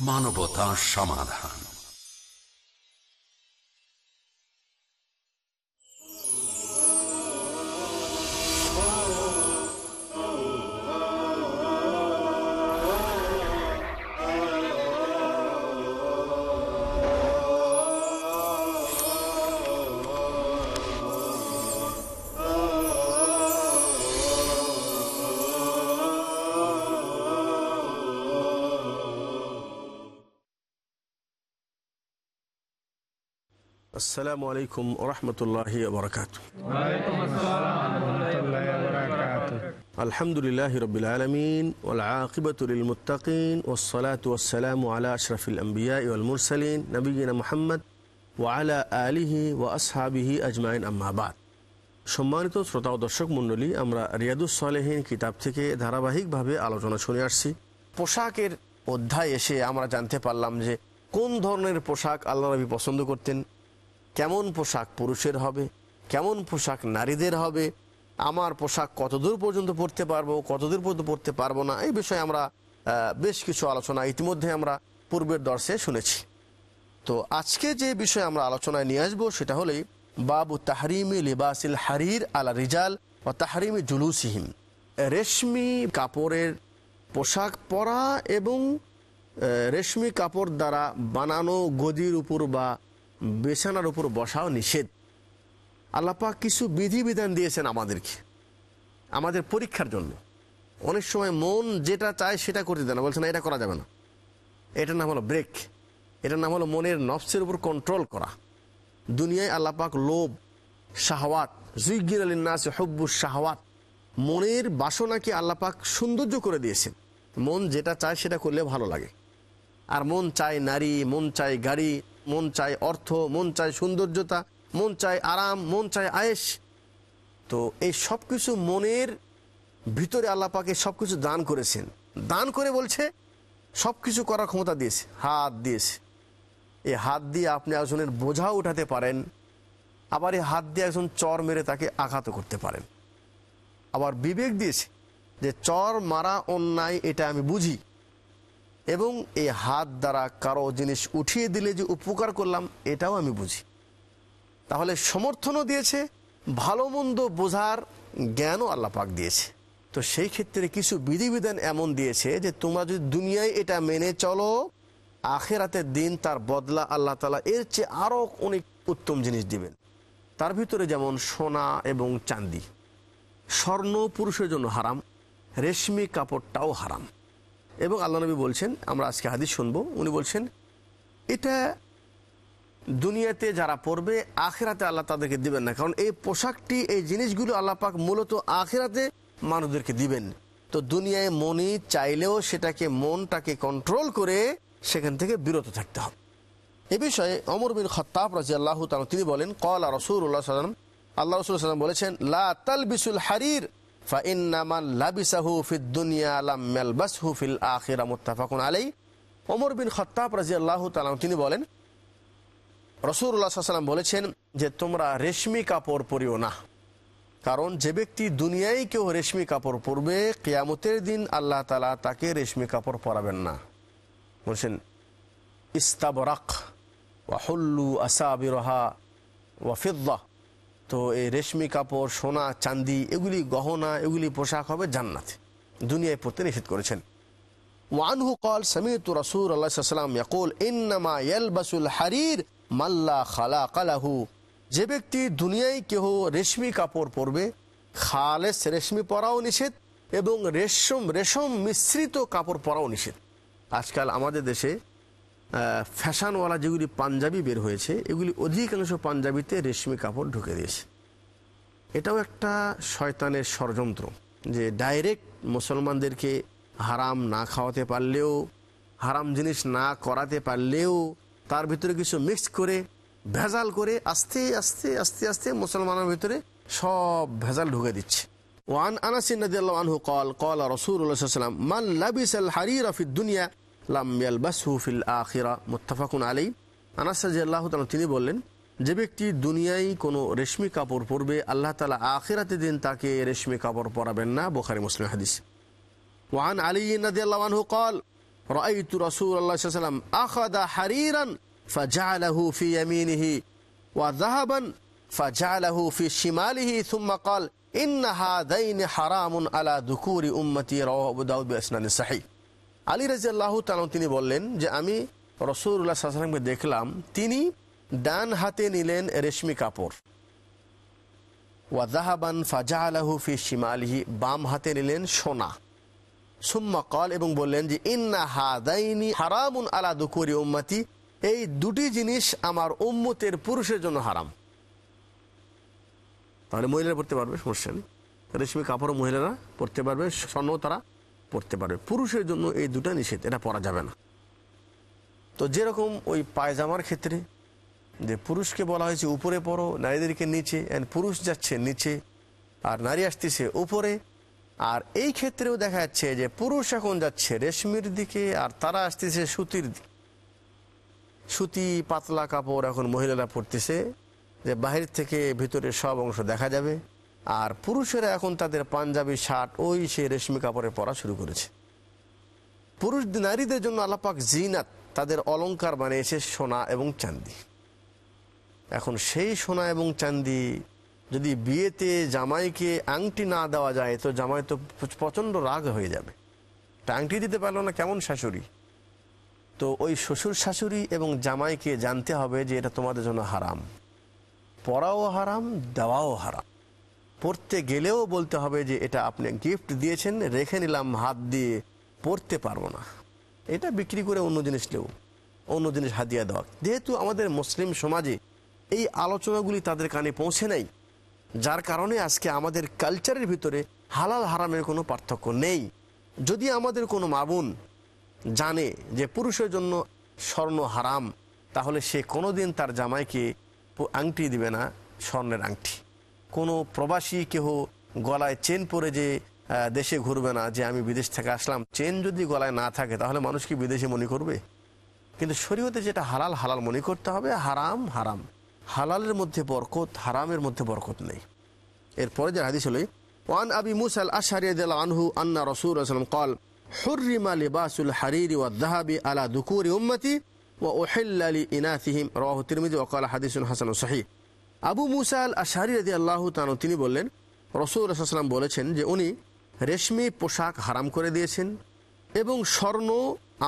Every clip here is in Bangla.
মানবতা সমাধান। আসসালামু আলাইকুম ওরহমতুল্লাহি বরকাত আলহামদুলিল্লাহ রবিল আলমিন ওলাকিবতুল মুতাকিন ওসলাত ওসালাম আলা আশরফিল আম্বিয়া মুরসালিন নবীন মোহাম্মদ ওয়ালা আলিহি ও আসহাবিহি আজমাইন আম্মাবাদ সম্মানিত শ্রোতা ও দর্শক মণ্ডলী আমরা রিয়াদুস সালেহীন কিতাব থেকে ধারাবাহিকভাবে আলোচনা শুনে আসছি। পোশাকের অধ্যায় এসে আমরা জানতে পারলাম যে কোন ধরনের পোশাক আল্লাহ নবী পছন্দ করতেন কেমন পোশাক পুরুষের হবে? কেমন পোশাক নারীদের হবে? আমার পোশাক কতদূর পর্যন্ত পড়তে পারব, কতদূর পর্যন্ত পড়তে পারব না? এই বিষয়ে আমরা বেশ কিছু আলোচনা ইতিমধ্যে আমরা পূর্বের দর্শে শুনেছি। তো আজকে যে বিষয়ে আমরা আলোচনায় নিয়ে আসব সেটা হলেই বাবু তাহরিমি লিবাসিল হারির আলা রিজাল ও তাহরিমি জুলুসিহিম। রেশমি কাপড়ের পোশাক পরা এবং রেশমি কাপড় দ্বারা বানানো গদির উপর বা বেছানার উপর বসাও নিষেধ। আল্লাপাক কিছু বিধিবিধান দিয়েছেন আমাদেরকে, আমাদের পরীক্ষার জন্য। অনেক সময় মন যেটা চায় সেটা করতে দেয় না, বলছে না, এটা করা যাবে না। এটার নাম হলো ব্রেক এটার নাম হলো মনের নফসের উপর কন্ট্রোল করা। দুনিয়ায় আল্লাপাক লোভ, শাহওয়াত জুইগির আলিনাস হব্বু শাহওয়াত, মনের বাসনাকে আল্লাপাক সৌন্দর্য করে দিয়েছেন। মন যেটা চায় সেটা করলে ভালো লাগে। আর মন চায় নারী, মন চায় গাড়ি মন চায় অর্থ, মন চায় সৌন্দর্যতা, মন চায় আরাম, মন চায় আয়েস তো এই সব কিছু মনের ভিতরে আল্লাপাকে সব কিছু দান করেছেন। দান করে বলছে সব কিছু করার ক্ষমতা দিয়েছে, হাত দিয়েছে। এই হাত দিয়ে আপনি একজনের বোঝা উঠাতে পারেন, আবার এই হাত দিয়ে একজন চর মেরে তাকে আঘাত করতে পারেন। আবার বিবেক দিয়েছে যে চর মারা অন্যায়, এটা আমি বুঝি। এবং এই হাত দ্বারা কারও জিনিস উঠিয়ে দিলে যে উপকার করলাম, এটাও আমি বুঝি। তাহলে সমর্থনও দিয়েছে ভালো মন্দ বোঝার জ্ঞানও আল্লাহ পাক দিয়েছে। তো সেই ক্ষেত্রে কিছু বিধিবিধান এমন দিয়েছে যে তোমরা যদি দুনিয়ায় এটা মেনে চলো আখেরাতের দিন তার বদলা আল্লাহ তালা এর চেয়ে আরও অনেক উত্তম জিনিস দিবেন। তার ভিতরে যেমন সোনা এবং চান্দি স্বর্ণ পুরুষের জন্য হারাম, রেশমি কাপড়টাও হারাম। এবং আল্লাহ নবী বলছেন, আমরা আজকে হাদিস শুনব, উনি বলছেন, এটা দুনিয়াতে যারা পড়বে, আখেরাতে আল্লাহ তাদেরকে দিবেন না। কারণ এই পোশাকটি, এই জিনিসগুলো আল্লাহ পাক মূলত আখেরাতে মানুষদেরকে দিবেন। তো দুনিয়ায় মনি চাইলেও সেটাকে মনটাকে কন্ট্রোল করে সেখান থেকে বিরত থাকতে হবে। এ বিষয়ে অমর বিন খত্তাব রাজি আল্লাহ তিনি বলেন কল রসুল্লাহ সাল্লাম আল্লাহ রসুল সাল্লাম বলেছেন, লা তাল বিসুল হারির তিনি বলেন রসুরাম বলেছেন যে, তোমরা রেশমি কাপড় পরিও না। কারণ যে ব্যক্তি দুনিয়ায় কেউ রেশমি কাপড় পরবে, কেয়ামতের দিন আল্লাহ তালা তাকে রেশমি কাপড় পরাবেন না। বলছেন, ইস্তাবরাক ওয়াহুল্লু আসাবিরহা ওয়াফিদ্দাহ তো এই রেশমি কাপড়, সোনা, চান্দি, এগুলি গহনা, এগুলি পোশাক হবে জান্নাত। দুনিয়ায় পড়তে নিষেধ করেছেন। ওয়ানহু কল সমিত রসুল আল্লাহাম ইয়াকুল, ইন্নামা ইয়ালবাসুল হারির মাল্লা খালা কালাহু যে ব্যক্তি দুনিয়ায় কেহ রেশমি কাপড় পরবে, খালেস রেশমি পরাও নিষেধ এবং রেশম রেশম মিশ্রিত কাপড় পরাও নিষেধ। আজকাল আমাদের দেশে ফ্যাশনওয়ালা যেগুলি পাঞ্জাবি বের হয়েছে, এগুলি অধিকাংশ পাঞ্জাবিতে রেশমি কাপড় ঢুকে দিয়েছে। এটাও একটা শয়তানের ষড়যন্ত্র যে ডাইরেক্ট মুসলমানদেরকে হারাম না খাওয়াতে পারলেও, হারাম জিনিস না করাতে পারলেও, তার ভিতরে কিছু মিক্স করে, ভেজাল করে আস্তে আস্তে আস্তে আস্তে মুসলমানের ভিতরে সব ভেজাল ঢুকে দিচ্ছে। ওয়ান আনাসিন আনহু কল কল রসুল্লাহ সাল্লাম মান লাবিস আল হারির ফি দুনিয়া লামিয়াল বাসহুফিল আখিরা মোত্তাফাকুন আলী আনাসাজি আল্লাহ তালা তিনি বললেন যে ব্যক্তি দুনিয়ায় কোনো রেশমি কাপড় পরবে আল্লাহ তালা আখিরাতে দিন তাকে রেশমি কাপড় পরাবেন না বোখারি মুসলিম হাদিস ওয়ান আলী নদী আল্লাহ কল رأيت رسول الله صلى الله عليه وسلم أخذ حريرا فجعله في يمينه وذهبا فجعله في شماله ثم قال إن هذين حرام على ذكور أمتي رواه أبو داود بإسناد صحيح আলী রাজি আল্লাহ তিনি বললেন যে, আমি রসুল্লাহ সাল্লামকে দেখলাম, তিনি ডান হাতে নিলেন রেশমি কাপড়। ওয়াজাহাবান ফাজা আলাহু ফি শিমালিহি, বাম হাতে নিলেন সোনা। সুম্মা কল এবং বললেন যে, ইন্না হাদাইনি হারামুন আলা দুকুরি উম্মতি, এই দুটি জিনিস আমার উম্মতের পুরুষের জন্য হারাম। তাহলে মহিলারা পড়তে পারবে, সমস্যা নেই। রেশমি কাপড় মহিলারা পড়তে পারবে স্বর্ণ তারা পড়তে পারবে। পুরুষের জন্য এই দুটা নিষেধ, এটা পরা যাবে না। তো যেরকম ওই পায়জামার ক্ষেত্রে, যে পুরুষকে বলা হয়েছে, উপরে পড়ো, নারীদেরকে নিচে অ্যান্ড পুরুষ যাচ্ছে নিচে, আর নারী আসতেছে উপরে। আর এই ক্ষেত্রেও দেখা যাচ্ছে যে পুরুষ এখন যাচ্ছে রেশমির দিকে, আর তারা আসতেছে সুতির দিকে। সুতি, পাতলা কাপড় এখন মহিলারা পরতেছে, যে বাহির থেকে ভিতরে সব অংশ দেখা যাবে। আর পুরুষেরা এখন তাদের পাঞ্জাবি, শার্ট, ওই সে রেশমি কাপড়ে পরা শুরু করেছে। পুরুষ নারীদের জন্য আল্লাপাক জিনাত, তাদের অলংকার বানিয়েছে সোনা এবং চান্দি এখন সেই সোনা এবং চান্দি যদি বিয়েতে জামাইকে আংটি না দেওয়া যায়, তো জামাই তো প্রচণ্ড রাগ হয়ে যাবে। তা আংটি দিতে পারল না কেমন শাশুড়ি? তো ওই শ্বশুর শাশুড়ি এবং জামাইকে জানতে হবে যে এটা তোমাদের জন্য হারাম। পড়াও হারাম, দেওয়াও হারাম। পড়তে গেলেও বলতে হবে যে এটা আপনি গিফট দিয়েছেন, রেখে নিলাম, হাত দিয়ে পড়তে পারব না। এটা বিক্রি করে অন্য জিনিস নেব, অন্য জিনিস হাদিয়া দেওয়া। যেহেতু আমাদের মুসলিম সমাজে এই আলোচনাগুলি তাদের কানে পৌঁছে নাই, যার কারণে আজকে আমাদের কালচারের ভিতরে হালাল হারামের কোনো পার্থক্য নেই। যদি আমাদের কোনো মাবুন জানে যে পুরুষের জন্য স্বর্ণ হারাম, তাহলে সে কোনোদিন তার জামাইকে আংটি দিবে না, স্বর্ণের আংটি। কোনো প্রবাসী কেহ গলায় চেন পরে যে দেশে ঘুরবে না, যে আমি বিদেশ থেকে আসলাম, চেন যদি গলায় না থাকে, তাহলে মানুষ কি বিদেশে মনে করবে? কিন্তু শরীয়তে যেটা হালাল হালাল মনে করতে হবে, হারাম হারাম। হালালের মধ্যে বরকত, হারামের মধ্যে বরকত নেই। এরপরে যে হাদিস হলই ওয়ান আবি মুসাল আশারিয়াদ আনহু আন্না রসুল আসলাম কল হুরিমা লিবাসুল হারিরি ওয়া দাহাবি আলা দুকুরি উম্মতি ওহেল্লা আলী ইনাথিহিম রহ তিরমিজি ওকাল হাদিসুল হাসান সাহি আবু মুসা আল আশারি রাজি আল্লাহ তানু তিনি বললেন রসুল রসালাম বলেছেন যে উনি রেশমি পোশাক হারাম করে দিয়েছেন এবং স্বর্ণ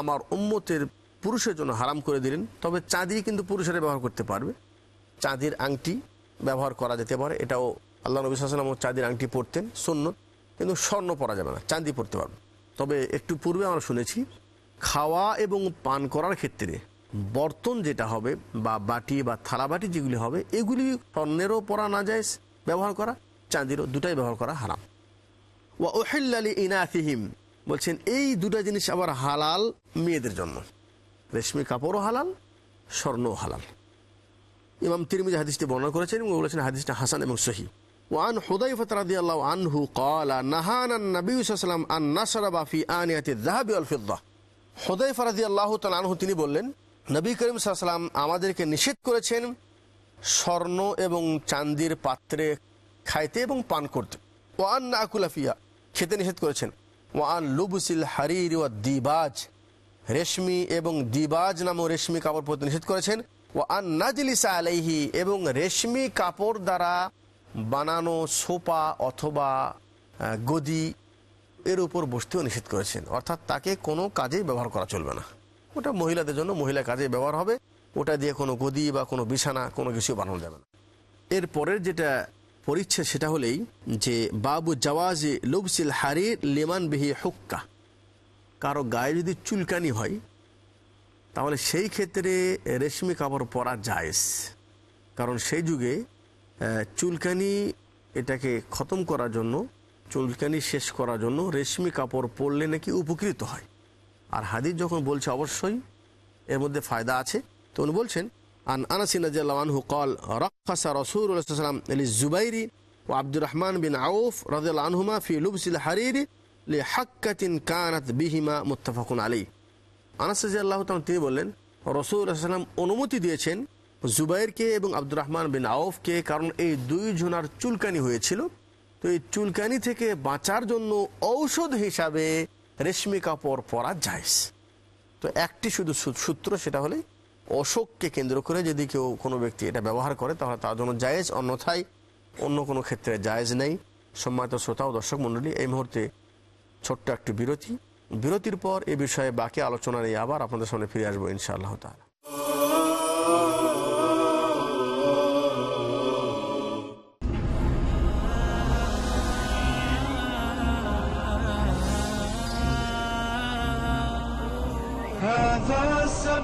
আমার উম্মতের পুরুষের জন্য হারাম করে দিলেন। তবে চাঁদি কিন্তু পুরুষেরা ব্যবহার করতে পারবে। চাঁদির আংটি ব্যবহার করা যেতে পারে, এটাও আল্লাহ নবী সাল্লাম চাঁদির আংটি পরতেন শূন্য কিন্তু স্বর্ণ পরা যাবে না চাঁদি পরতে পারবে। তবে একটু পূর্বে আমরা শুনেছি, খাওয়া এবং পান করার ক্ষেত্রে বর্তন যেটা হবে বা বাটি বা থালা বাটি যেগুলি হবে এগুলি স্বর্ণেরও পরা না যায় ব্যবহার করা চাঁদিরও দুটাই ব্যবহার করা হারাম ওয়া ওহেল্লালি ইনাথিহিম বলছেন এই দুটা জিনিস আবার হালাল মেয়েদের জন্য রেশমি কাপড়ও হালাল স্বর্ণও হালাল ইমাম তিরমিজি হাদিসটি বর্ণনা করেছেন এবং বলেছেন হাদিসটা হাসান এবং সহি وعن حذيفة رضي الله عنه قال نهانا النبي صلى الله عليه وسلم أن نشرب في آنية الذهب والفضة হুদাইফা রাজি আল্লাহ আনহু তিনি বললেন নবী করিম সাল্লাম আমাদেরকে নিষেধ করেছেন স্বর্ণ এবং চান্দির পাত্রে খাইতে এবং পান করতে। ওয়ান না আকুলাফিয়া খেতে নিষেধ করেছেন। ওয়ান লুবুসিল হারির ওয়া দিবাজ, রেশমি এবং দিবাজ নামও রেশমি কাপড় পরতে নিষেধ করেছেন। ও আন নাজলিসা আলাইহি এবং রেশমি কাপড় দ্বারা বানানো সোপা অথবা গদি এর উপর বসতেও নিষেধ করেছেন। অর্থাৎ তাকে কোনো কাজেই ব্যবহার করা চলবে না। ওটা মহিলাদের জন্য মহিলা কাজে ব্যবহার হবে। ওটা দিয়ে কোনো গদি বা কোনো বিছানা, কোনো কিছু বানানো যাবে না। এর পরের যেটা পরিচ্ছেদ সেটা হলেই যে বাবু জওয়াজে লুবসিল হারির লেমান বিহি হুক্কা। কারও গায়ে যদি চুলকানি হয়, তাহলে সেই ক্ষেত্রে রেশমি কাপড় পরা জায়েজ। কারণ সেই যুগে চুলকানি এটাকে খতম করার জন্য, চুলকানি শেষ করার জন্য রেশমি কাপড় পরলে নাকি উপকৃত হয়। আর হাদিস যখন বলছে অবশ্যই, এর মধ্যে ফায়দা আছে। তো উনি বলছেন, আন আনাসিনাজু কল রক্ষাসা রসুলাম আলী জুবাইরি ও আব্দুর রহমান বিন আউফ রাজিয়াল আনহুমা ফি লুবসিল হারির লি হাক্কাতিন কানাত বিহিমা মুত্তাফাকুন আলী আনাসিজাল্লাহ তিনি বললেন রসুলাম অনুমতি দিয়েছেন জুবাইরকে এবং আব্দুর রহমান বিন আউফকে, কারণ এই দুই জনার চুলকানি হয়েছিল। তো এই চুলকানি থেকে বাঁচার জন্য ঔষধ হিসাবে রেশমি কাপড় পরা যায়। তো একটি শুধু সূত্র সেটা হলে অশোককে কেন্দ্র করে যদি কেউ কোনো ব্যক্তি এটা ব্যবহার করে, তাহলে তার জন্য জায়েজ, অন্যথায় অন্য কোনো ক্ষেত্রে জায়েজ নেই। সম্মানিত শ্রোতা ও দর্শক মণ্ডলী, এই মুহূর্তে ছোট্ট একটি বিরতি। বিরতির পর এ বিষয়ে বাকি আলোচনা নিয়ে আবার আপনাদের সামনে ফিরে আসব ইনশাআল্লাহ তাআলা।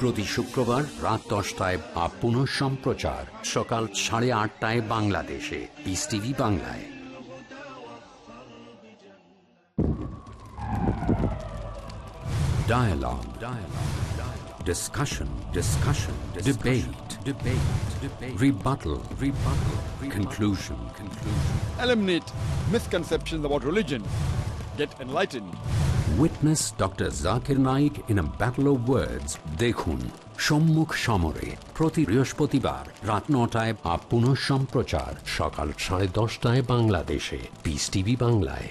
প্রতি শুক্রবার রাত দশটায় বা পুনঃ সম্প্রচার সকাল সাড়ে আটটায় বাংলাদেশে পিস টিভি বাংলায় Dialogue. Dialogue. Dialogue. Discussion. Discussion. Debate. Debate. Debate. Rebuttal. Rebuttal. Conclusion. Conclusion. eliminate misconceptions about religion. Get enlightened. Witness Dr. Zakir Naik in a battle of words. দেখুন সম্মুখ সমরে প্রতি বৃহস্পতিবার রাত নটায় বা পুনঃ সম্প্রচার সকাল সাড়ে দশটায় বাংলাদেশে পিস টিভি বাংলায়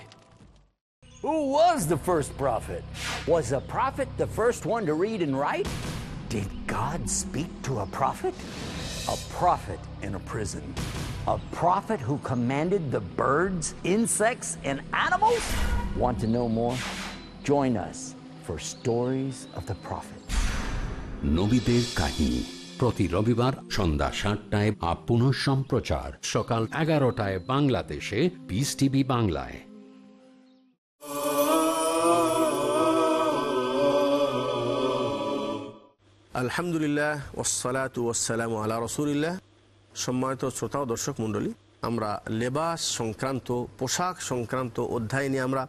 Who was the first prophet? Was a prophet the first one to read and write? Did God speak to a prophet? A prophet in a prison. A prophet who commanded the birds, insects, and animals? Want to know more? Join us for Stories of the Prophet. নবীদের কাহিনী। প্রতি রবিবার সন্ধ্যা সাতটায় বা পুনঃ সম্প্রচার। সকাল এগারোটায় বাংলাদেশে। পিস টিভি বাংলায়। আলহামদুলিল্লাহ ওসালাত ওসালাম আলা রসুলিল্লাহ। সম্মানিত শ্রোতা ও দর্শক মণ্ডলী আমরা লেবাস সংক্রান্ত পোশাক সংক্রান্ত অধ্যায় নিয়ে আমরা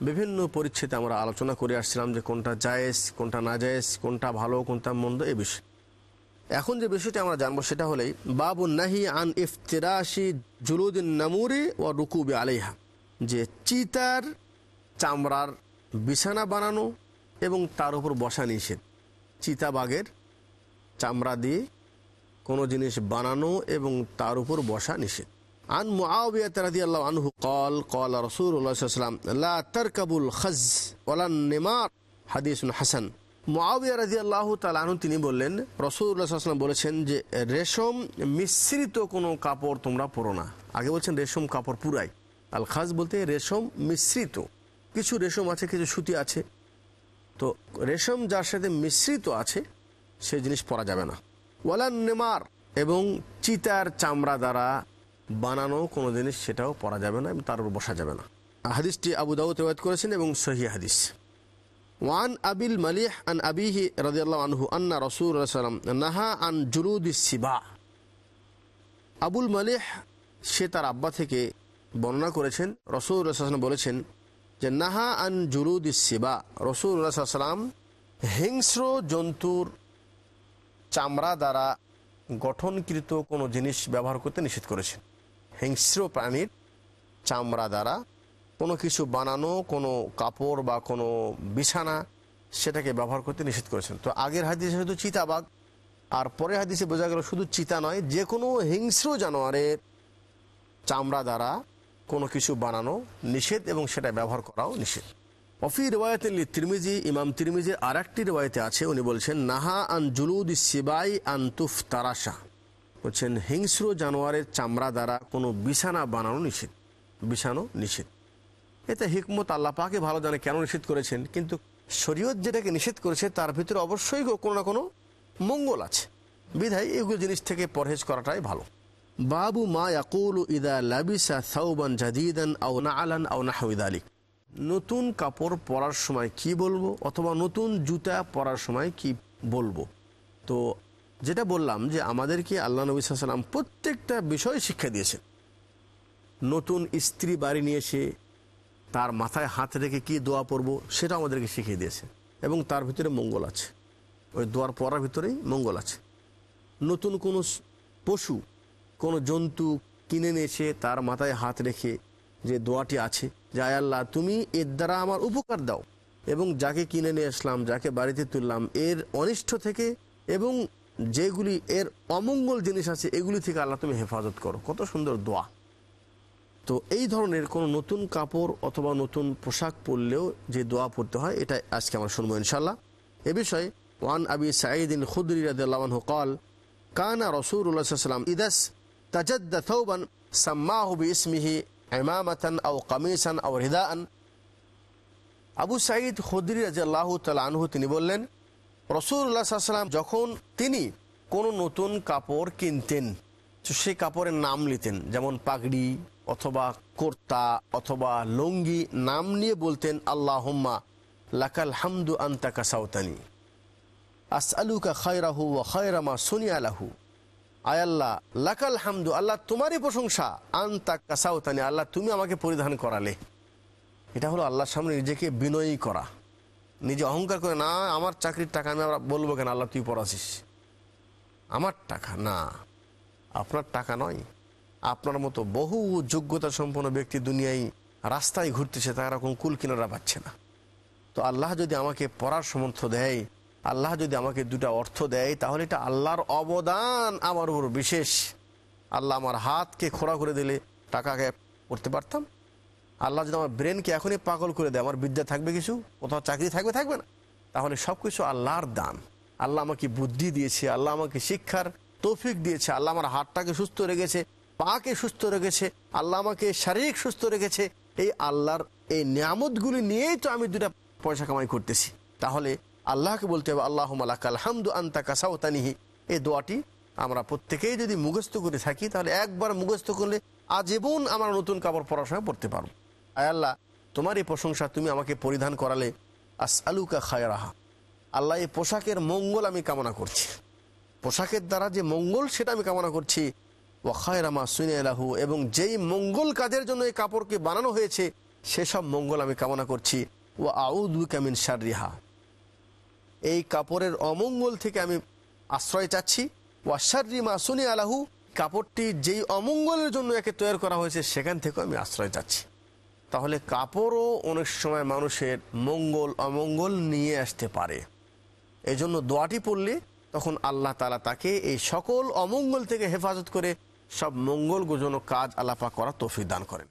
বিভিন্ন পরিচ্ছেদে আমরা আলোচনা করে আসছিলাম যে কোনটা জায়েজ, কোনটা না জায়েজ, কোনটা ভালো, কোনটা মন্দ এ বিষয়ে। এখন যে বিষয়টি আমরা জানব সেটা হলেই বাবু নাহি আন ইফতিরাশি জুলুদ্দিন নামুরি ও রুকুবি আলাইহা। যে চিতার, চামড়ার বিছানা বানানো এবং তার উপর বসা নিষেধ। চিতাবাগের চামড়া দিয়ে কোনো জিনিস বানানো এবং তার উপর বসা নিষেধ। আন মুআবিয়া রাদিয়াল্লাহু আনহু قال قال رسول الله صلى الله عليه وسلم لا تركبوا الخز ولا النمار حديث حسن মুআবিয়া রাদিয়াল্লাহু তাআলা আনহু তিনি বললেন রাসূলুল্লাহ সাল্লাল্লাহু আলাইহি ওয়াসাল্লাম বলেছেন যে রেশম মিশ্রিত কোনো কাপড় তোমরা পরো না আগে বলছেন রেশম কাপড় পুরাই আল খাজ বলতে রেশম মিশ্রিত কিছু রেশম আছে কিছু সুতি আছে তো রেশম যার সাথে মিশ্রিত আছে সেই জিনিস পরা যাবে না ওয়ালান নেমার এবং চিতার চামড়া দ্বারা বানানো কোনো জিনিস সেটাও পরা যাবে না এবং তার উপর বসা যাবে না। হাদিসটি আবু দাউদ রেওয়ায়ত করেছেন এবং সহি হাদিস। ওয়ান আবিল মালিহ আন আবিহি রাদিয়াল্লাহু আনহু আন্না রাসূলুল্লাহ সাল্লাম নাহা আন জুলুদিস সিবা। আবুল মালিহ, সে তার আব্বা থেকে বর্ণনা করেছেন রসুল্লাহ সাল্লাম বলেছেন যে, নাহা আন জুলুদ সিবা। রসুল্লাহ সাল্লাম হিংস্র জন্তুর চামড়া দ্বারা গঠনকৃত কোনো জিনিস ব্যবহার করতে নিষেধ করেছেন। হিংস্র প্রাণীর চামড়া দ্বারা কোনো কিছু বানানো, কোনো কাপড় বা কোনো বিছানা সেটাকে ব্যবহার করতে নিষেধ করেছেন। তো আগের হাদিসে শুধু চিতাবাঘ, আর পরের হাদিসে বোঝা গেল শুধু চিতা নয়, যে কোনো হিংস্র জানোয়ারের চামড়া দ্বারা কোনো কিছু বানানো নিষেধ এবং সেটা ব্যবহার করাও নিষেধ। অফি রেওয়ায়তে তিরমিজি, ইমাম তিরমিজির আর একটি রেওয়ায়তে আছে, উনি বলছেন, নাহা আন জুলুদ সিবাই আন তুফ তারাশা বলছেন হিংস্র জানোয়ারের চামড়া দ্বারা কোনো বিছানা বানানো নিষেধ, বিছানো নিষেধ। এতে হিকমত আল্লাহ পাকে ভালো জানে কেন নিষেধ করেছেন, কিন্তু শরীয়ত যেটাকে নিষেধ করেছে তার ভিতরে অবশ্যই কোনো না কোনো মঙ্গল আছে। বিধায় এগুলো জিনিস থেকে পরহেজ করাটাই ভালো। বাবু মা ইয়াকুলু ইদা লাবিসা সাউবান জাদিদান আও নাআলান আও নাহউদ আলিক নতুন কাপড় পরার সময় কি বলব, অথবা নতুন জুতা পরার সময় কি বলব? তো যেটা বললাম যে আমাদেরকে আল্লাহ নবী সাল্লাম প্রত্যেকটা বিষয় শিক্ষা দিয়েছেন। নতুন স্ত্রী বাড়ি নিয়ে এসে তার মাথায় হাত রেখে কি দোয়া পড়ব সেটা আমাদেরকে শিখিয়ে দিয়েছে এবং তার ভিতরে মঙ্গল আছে। ওই দোয়ার পড়ার ভিতরেই মঙ্গল আছে। নতুন কোনো পশু, কোনো জন্তু কিনে এসে তার মাথায় হাত রেখে যে দোয়াটি আছে যে, আয় আল্লাহ, তুমি এর দ্বারা আমার উপকার দাও এবং যাকে কিনে নিয়ে আসলাম, যাকে বাড়িতে তুললাম, এর অনিষ্ট থেকে এবং যেগুলি এর অমঙ্গল জিনিস আছে, এগুলি থেকে আল্লাহ তুমি হেফাজত করো। কত সুন্দর দোয়া। তো এই ধরনের কোনো নতুন কাপড় অথবা নতুন পোশাক পরলেও যে দোয়া পড়তে হয় এটা আজকে আমরা শুনব ইনশাল্লাহ এ বিষয়ে ওয়ান আবি সাঈদিন খুদ্রি রাদু কল, কানা রসুরাম ইদাস তাজদ্দান সাম্মাহবি ইসমিহি এমামাতান আও কামিসান আও আন আবু সাঈদ খুদরি রাজু তাল আনহু তিনি বললেন রসুল্লাহ সাল্লাম যখন তিনি কোনো নতুন কাপড় কিনতেন, তো সেই কাপড়ের নাম নিতেন যেমন পাগড়ি অথবা কোর্তা অথবা লঙ্গি, নাম নিয়ে বলতেন আল্লাহ হোম্মা লাকাল হামদু আন্তা কাসাউতানি, আসআলুকা খায়রাহু ও খায়রামা সুনি আলাহু আয়াল্লাহ লাকাল হামদু, আল্লাহ তোমারই প্রশংসা, আন্তা কাসাউতানি, আল্লাহ তুমি আমাকে পরিধান করালে। এটা হলো আল্লাহর সামনে নিজেকে বিনয়ী করা। নিজে অহংকার করে, না, আমার চাকরির টাকা আমি আবার বলব কেন? আল্লাহ, তুই পড়াছিস আমার টাকা? না, আপনার টাকা নয়। আপনার মতো বহু যোগ্যতা সম্পন্ন ব্যক্তি দুনিয়ায় রাস্তায় ঘুরতেছে, তারা কুল কিনারা পাচ্ছে না। তো আল্লাহ যদি আমাকে পড়ার সমর্থ দেয়, আল্লাহ যদি আমাকে দুটা অর্থ দেয়, তাহলে এটা আল্লাহর অবদান আমার উপর বিশেষ। আল্লাহ আমার হাতকে খোড়া করে দিলে টাকাকে করতে পারতাম। আল্লাহ যদি আমার ব্রেনকে এখনই পাগল করে দেয়, আমার বিদ্যা থাকবে কিছু কোথাও চাকরি থাকবে থাকবে না। তাহলে সব কিছু আল্লাহর দান। আল্লাহ আমাকে বুদ্ধি দিয়েছে, আল্লাহ আমাকে শিক্ষার তৌফিক দিয়েছে, আল্লাহ আমার হাতটাকে সুস্থ রেখেছে, পাকে সুস্থ রেখেছে, আল্লাহ আমাকে শারীরিক সুস্থ রেখেছে। এই আল্লাহর এই নিয়ামতগুলি নিয়েই তো আমি দুটা পয়সা কামাই করতেছি। তাহলে আল্লাহকে বলতে হবে আল্লাহ মালাকাল হামদু আন্তা কাসাউতানিহি। এই দোয়াটি আমরা প্রত্যেকেই যদি মুখস্থ করে থাকি, তাহলে একবার মুখস্থ করলে আজীবন আমরা নতুন কাপড় সময় পড়তে পারব। আল্লাহ, তোমার এই প্রশংসা তুমি আমাকে পরিধান করালে আস আলুকা খায়রাহা। আল্লাহ, এই পোশাকের মঙ্গল আমি কামনা করছি। পোশাকের দ্বারা যে মঙ্গল সেটা আমি কামনা করছি। ও খায়রামা আলাহু এবং যেই মঙ্গল কাজের জন্য এই কাপড়কে বানানো হয়েছে, সেসব মঙ্গল আমি কামনা করছি। ও আউদু কামিন শারিহা এই কাপড়ের অমঙ্গল থেকে আমি আশ্রয় চাচ্ছি। ওয়াশারি মা সুনি আলাহু কাপড়টি যেই অমঙ্গলের জন্য একে তৈরি করা হয়েছে, সেখান থেকেও আমি আশ্রয় চাচ্ছি। তাহলে কাপড়ও অনেক সময় মানুষের মঙ্গল, অমঙ্গল নিয়ে আসতে পারে। এই জন্য দোয়াটি পড়লে তখন আল্লাহ তালা তাকে এই সকল অমঙ্গল থেকে হেফাজত করে সব মঙ্গল গোজনক কাজ আলাপা করা তৌফিক দান করেন।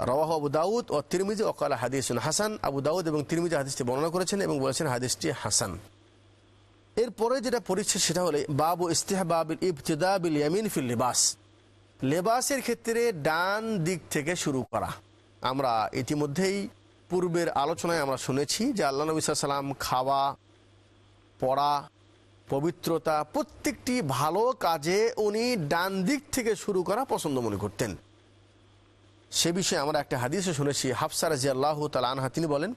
রওয়াহ আবু দাউদ ও তিরমিজি ওকাল হাদিসুন হাসান। আবু দাউদ এবং তিরমিজি হাদিসটি বর্ণনা করেছেন এবং বলেছেন হাদিসটি হাসান। এরপরে যেটা পড়েছে সেটা হলে বাবু ইস্তেহবাবিল ইবতিদাবিল ইয়ামিন ফিল লিবাস। লেবাসের ক্ষেত্রে ডান দিক থেকে শুরু করা। আমরা ইতিমধ্যেই পূর্বের আলোচনায় আমরা শুনেছি যে আল্লাহ নবী সাল্লাম খাওয়া, পড়া, পবিত্রতা প্রত্যেকটি ভালো কাজে উনি ডান দিক থেকে শুরু করা পছন্দ মনে করতেন। সে বিষয়ে আমরা একটা হাদিসে শুনেছি, হাফসা রাজি আল্লাহ তালা আনহা, তিনি বলেন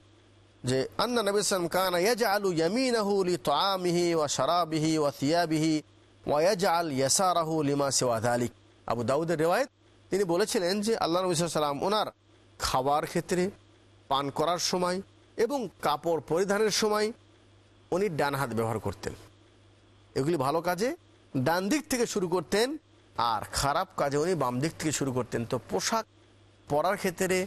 যে, আন্না নবী সালাম কানা ইয়াজআলু ইয়ামিনাহু লিতাআমিহি ওয়া শারাবিহি ওয়া থিয়াবিহি ওয়া ইয়াজআল ইয়াসারাহু লিমা সিওয়া যালিক। আবু দাউদের রিওয়ায়াত, তিনি বলেছিলেন যে, আল্লাহ নবী সাল্লাম ওনার খাবার ক্ষেত্রে, পান করার সময় এবং কাপড় পরিধানের সময় উনি ডান হাত ব্যবহার করতেন। এগুলি ভালো কাজে ডান দিক থেকে শুরু করতেন আর খারাপ কাজে উনি বাম দিক থেকে শুরু করতেন। তো পোশাক পরার ক্ষেত্রে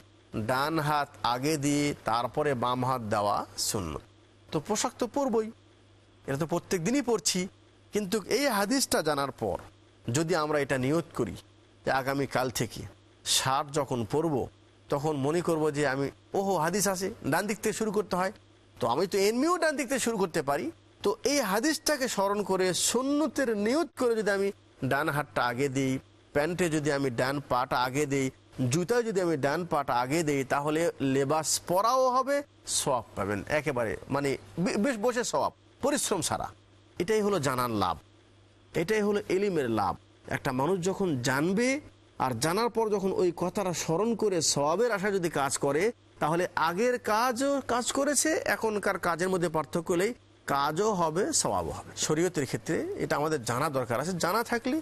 ডান হাত আগে দিয়ে তারপরে বাম হাত দেওয়া শূন্য তো পোশাক তো পরবই, এটা তো প্রত্যেক দিনই পরছি। কিন্তু এই হাদিসটা জানার পর যদি আমরা এটা নিয়ত করি যে আগামী কাল থেকে শার্ট যখন পরবো তখন মনে করব যে আমি, ওহো, হাদিস আছে, ডান দিক থেকে শুরু করতে হয়। তো আমি তো এমনিও ডান দিক থেকে শুরু করতে পারি। তো এই হাদিসটাকে স্মরণ করে, সুন্নতের নিয়ত করে যদি আমি ডান হাতটা আগে দিই, প্যান্টে যদি আমি ডান পাটা আগে দিই, জুতায় যদি আমি ডান পাটা আগে দিই, তাহলে লেবাস পরাও হবে, সওয়াব পাবেন। একেবারে মানে বেশ বসে সওয়াব, পরিশ্রম ছাড়া। এটাই হলো জানার লাভ। এটাই হলো এলিমের লাভ। একটা মানুষ যখন জানবে আর জানার পর যখন ওই কথাটা স্মরণ করে সবাবের আশা যদি কাজ করে, তাহলে আগের কাজও কাজ করেছে, এখনকার কাজের মধ্যে পার্থক্য হলেই কাজও হবে স্বভাবও হবে। শরীয়তের ক্ষেত্রে এটা আমাদের জানা দরকার আছে। জানা থাকলে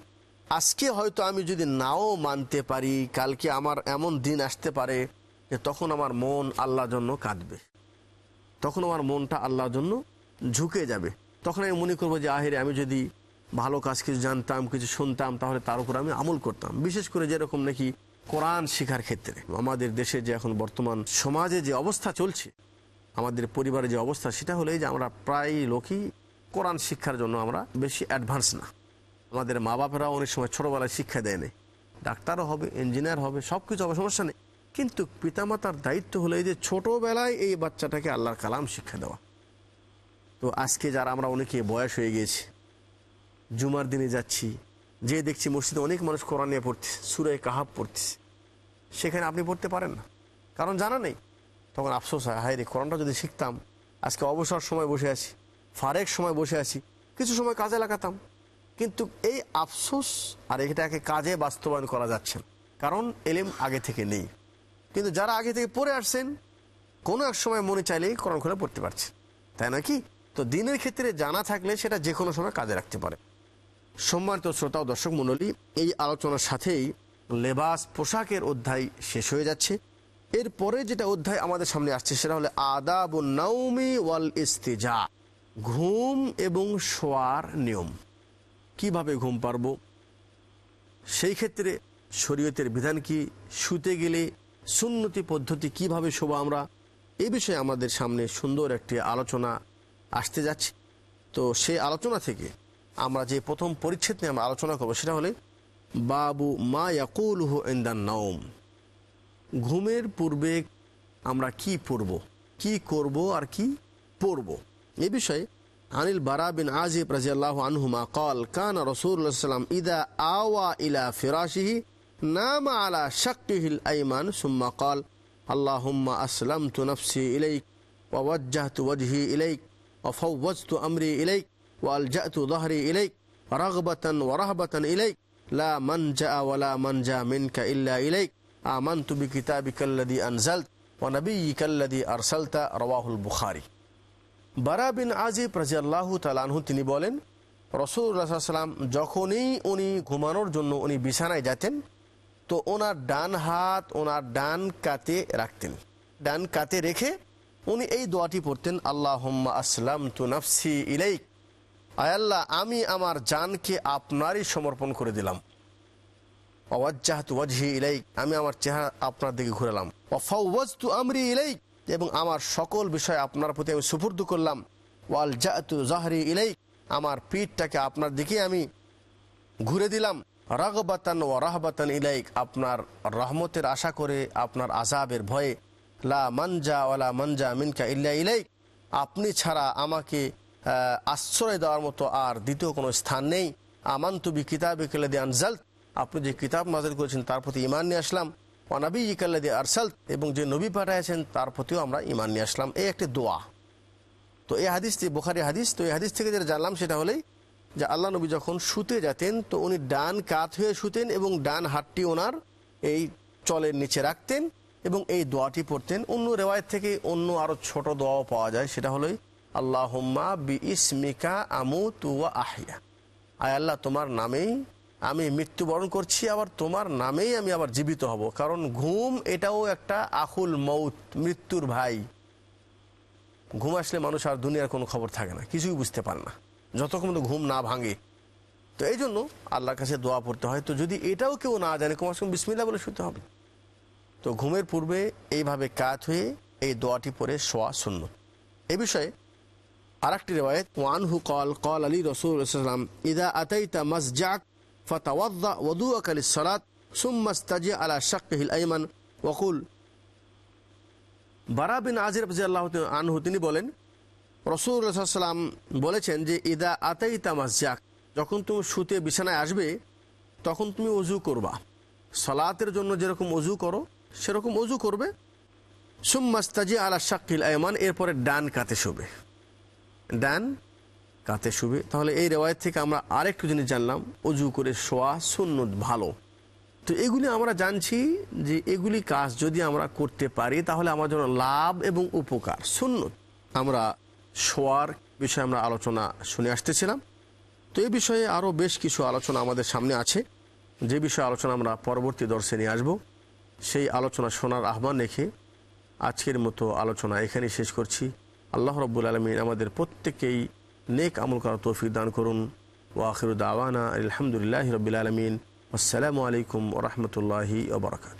আজকে হয়তো আমি যদি নাও মানতে পারি, কালকে আমার এমন দিন আসতে পারে যে তখন আমার মন আল্লাহর জন্য কাঁদবে। তখন আমার মনটা আল্লাহর জন্য ঝুঁকে যাবে। তখন আমি মনে করব যে, আহেরে, আমি যদি ভালো কাজ কিছু জানতাম, কিছু শুনতাম, তাহলে তার উপর আমি আমল করতাম। বিশেষ করে যেরকম নাকি কোরআন শেখার ক্ষেত্রে। আমাদের দেশে যে এখন বর্তমান সমাজে যে অবস্থা চলছে, আমাদের পরিবারে যে অবস্থা, সেটা হলে যে আমরা প্রায় লোকই কোরআন শিক্ষার জন্য আমরা বেশি অ্যাডভান্স না। আমাদের মা বাপেরা অনেক সময় ছোটোবেলায় শিক্ষা দেয় নেই। ডাক্তারও হবে ইঞ্জিনিয়ার হবে সব কিছু হবে, সমস্যা নেই। কিন্তু পিতামাতার দায়িত্ব হলো এই যে ছোটোবেলায় এই বাচ্চাটাকে আল্লাহর কালাম শিক্ষা দেওয়া। তো আজকে যারা আমরা অনেকে বয়স হয়ে গিয়েছি জুমার দিনে যাচ্ছি, যে দেখছি মসজিদে অনেক মানুষ কোরআন নিয়ে পড়তেছে সুরে কাহাব পড়তেছে। সেখানে আপনি পড়তে পারেন না। কারণ জানা নেই। তখন আফসোস হয় হায় রে কোরআনটা যদি শিখতাম, আজকে অবসর সময় বসে আছি, ফারেক সময় বসে আছি, কিছু সময় কাজে লাগাতাম। কিন্তু এই আফসোস আর এটাকে কাজে বাস্তবায়ন করা যাচ্ছে না। কারণ এলেম আগে থেকে নেই। কিন্তু যারা আগে থেকে পড়ে আসছেন, কোনো এক সময় মনে চাইলেই কোরআন খুলে পড়তে পারছে তাই না কি? তো দিনের ক্ষেত্রে জানা থাকলে সেটা যে কোনো সময় কাজে রাখতে পারে। সম্মানিত শ্রোতা ও দর্শক মণ্ডলী, এই আলোচনার সাথেই লেবাস পোশাকের অধ্যায় শেষ হয়ে যাচ্ছে। এরপরে যেটা অধ্যায় আমাদের সামনে আসছে সেটা হলো আদাব নাউমি ওয়াল ইস্তেজা, ঘুম এবং শোয়ার নিয়ম। কীভাবে ঘুম পারব? সেই ক্ষেত্রে শরীয়তের বিধান কি? শুতে গেলে সুন্নতি পদ্ধতি কীভাবে শোভা আমরা? এ বিষয়ে আমাদের সামনে সুন্দর একটি আলোচনা আসতে যাচ্ছে। তো সেই আলোচনা থেকে আমরা যে প্রথম পরিচ্ছেদ নিয়ে আমরা আলোচনা করব সেটা হলে বাবু মা ইয়াকুলহু দ্য নওম। ঘুমের পূর্বে আমরা কি পড়ব? কি করব আর কি পড়ব? এ বিষয়ে আনিল বারা বিন আজিব রাজিয়াল্লাহ আনহুমা কল, কান রসুল্লাহ ইদা আওয়া ইলা ফিরাশিহি নাম আলা শক্তিহিল আইমান সুম্মা কল, আল্লাহম্মা আসলাম তু নফসি ইলাইক ওয়াজ্জাহতু ওয়াজহি ইলাইক ওফাওয়াজতু আমরি ইলাইক وفوضت امري اليك والجأت ظهري اليك رغبة ورهبة اليك لا منجأ ولا منجا منك الا اليك آمنت بكتابك الذي أنزلت ونبيك الذي أرسلت رواه البخاري বারা বিন আজিব রাজিয়াল্লাহ তালানহু তিনি বলেন রসুল্লাহ সাল্লাম যখনই উনি ঘুমানোর জন্য উনি বিছানায় যেতেন তো ওনার ডান হাত ওনার ডান কাতে রাখতেন ডান কাতে রেখে উনি এই দোয়াটি পড়তেন আল্লাহ আসলাম তু নফসি ইলাইক আয়াল্লাহ আমি আমার জানকে আপনারই সমর্পণ করে দিলাম। ওয়াজহি আমি আমার চেহারা আপনার দিকে ঘুরালাম। আমরি ইলাইক, এবং আমার সকল বিষয় আপনার প্রতি আমি সুপুর্দ করলাম। ওয়াল জাতু জাহরি ইলাইক, আমার পিঠটাকে আপনার দিকে আমি ঘুরে দিলাম। রাগবাতান ও রাহবাতান ইলাইক, আপনার রহমতের আশা করে, আপনার আজাবের ভয়ে। লা মানজা ওয়ালা মানজা মিনকা ইল্লা ইলাইক, আপনি ছাড়া আমাকে আশ্রয় দেওয়ার মতো আর দ্বিতীয় কোনো স্থান নেই। আমান তুবি কিতাবে কেলাদি আনজাল আপনি যে কিতাব নাজিল করেছেন, তার প্রতি ইমান নিয়ে আসলাম। অনাবি ইকাল্লাদি আরসাল এবং যে নবী পাঠাইছেন তার প্রতিও আমরা ইমান নিয়ে আসলাম। এই একটি দোয়া। তো এই হাদিসটি, বোখারি হাদিস, তো এই হাদিস থেকে যেটা জানলাম, সেটা হলেই যে আল্লাহ নবী যখন শুতে যেতেন, তো উনি ডান কাত হয়ে শুতেন এবং ডান হাতটি ওনার এই চলের নিচে রাখতেন এবং এই দোয়াটি পড়তেন। অন্য রেওয়ায়ত থেকে অন্য আরও ছোট দোয়াও পাওয়া যায়। সেটা হলোই আল্লাহ বি ইসমিকা আমু তুয়া আহিয়া। আয় আল্লাহ, তোমার নামেই আমি মৃত্যুবরণ করছি, আবার তোমার নামেই আমি আবার জীবিত হব। কারণ ঘুম এটাও একটা আকুল মৌত মৃত্যুর ভাই। ঘুম আসলে মানুষ আর দুনিয়ার কোনো খবর থাকে না, কিছুই বুঝতে পারে না। যতক্ষণ ঘুম না ভাঙে। তো এই জন্য আল্লাহর কাছে দোয়া পড়তে হয়। তো যদি এটাও কেউ না জানে কমাস কম বিসমিল্লা বলে শুতে হবে। তো ঘুমের পূর্বে এইভাবে কাত হয়ে এই দোয়াটি পরে শোয়া শূন্য এ বিষয়ে আরেকটি রেওয়ায়ত, ওয়ানহু কল কল আলী রসুলাম ইদা আতাইতা মসজাক, ফতাওয়াদ্দা ওদুআক লিসসালাত সুম্মা ইস্তাজি আলা শাক্কিহিল আইমান। ওকুল বারা বিন আজির আল্লাহ আনহু, তিনি বলেন রসুলাম বলেছেন যে, ইদা আতাইতা মসজাক, যখন তুমি শুতে বিছানায় আসবে, তখন তুমি অজু করবা। সালাতের জন্য যেরকম অজু করো, সেরকম অজু করবে। সুম্মাস্তাজি আলা শাকিল আয়মান এরপরে ডান কাতে শোবে। ডান কাতে শুবে। তাহলে এই রেওয়ায়ত থেকে আমরা আরেকটু জিনিস জানলাম, অজু করে শোয়া সুন্নত ভালো। তো এগুলি আমরা জানছি যে এগুলি কাজ যদি আমরা করতে পারি, তাহলে আমার জন্য লাভ এবং উপকার, সুন্নত। আমরা শোয়ার বিষয়ে আমরা আলোচনা শুনে আসতেছিলাম। তো এই বিষয়ে আরও বেশ কিছু আলোচনা আমাদের সামনে আছে। যে বিষয়ে আলোচনা আমরা পরবর্তী দর্শে নিয়ে আসব, সেই আলোচনা শোনার আহ্বান রেখে আজকের মতো আলোচনা এখানেই শেষ করছি। আল্লাহ রব্বুল আলমিন আমাদের প্রত্যেকেই নেক আমল করার তৌফিক দান করুন। ওয়াখির দাওয়ানা আলহামদুলিল্লাহ রবিল আলমিন। আসসালামু আলাইকুম ওরহমতুল্লাহি ওবরাকাত